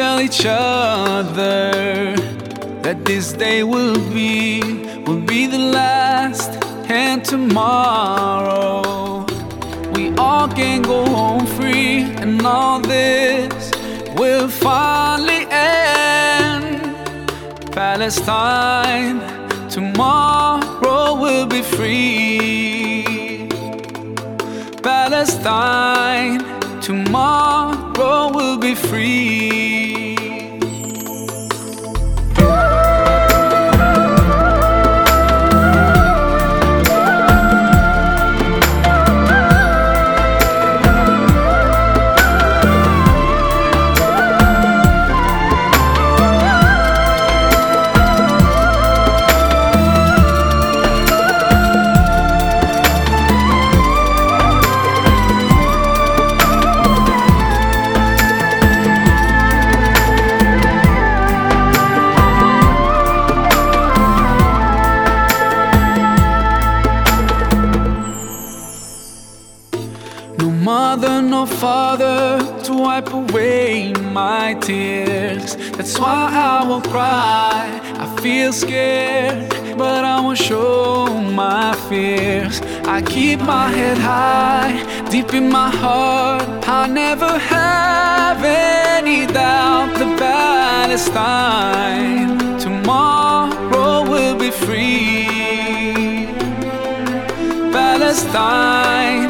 Tell each other that this day will be, will be the last, and tomorrow we all can go home free, and all this will finally end. Palestine, tomorrow will be free. Palestine, tomorrow will be free. Wipe away my tears. That's why I won't cry. I feel scared, but I won't show my fears. I keep my head high, deep in my heart. I never have any doubt that Palestine tomorrow will be free. Palestine,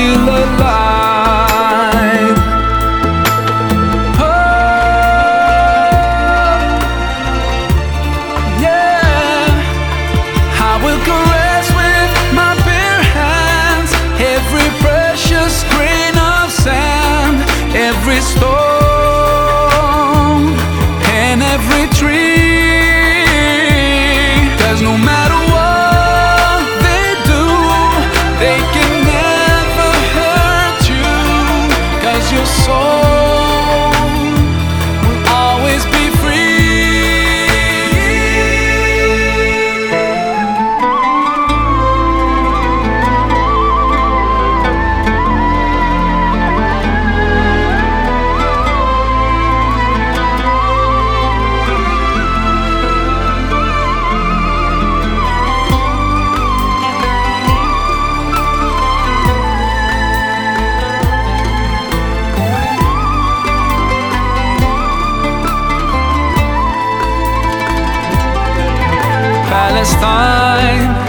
still alive? Oh, yeah. I will caress with my bare hands every precious grain of sand, every stone, and every tree. Palestine,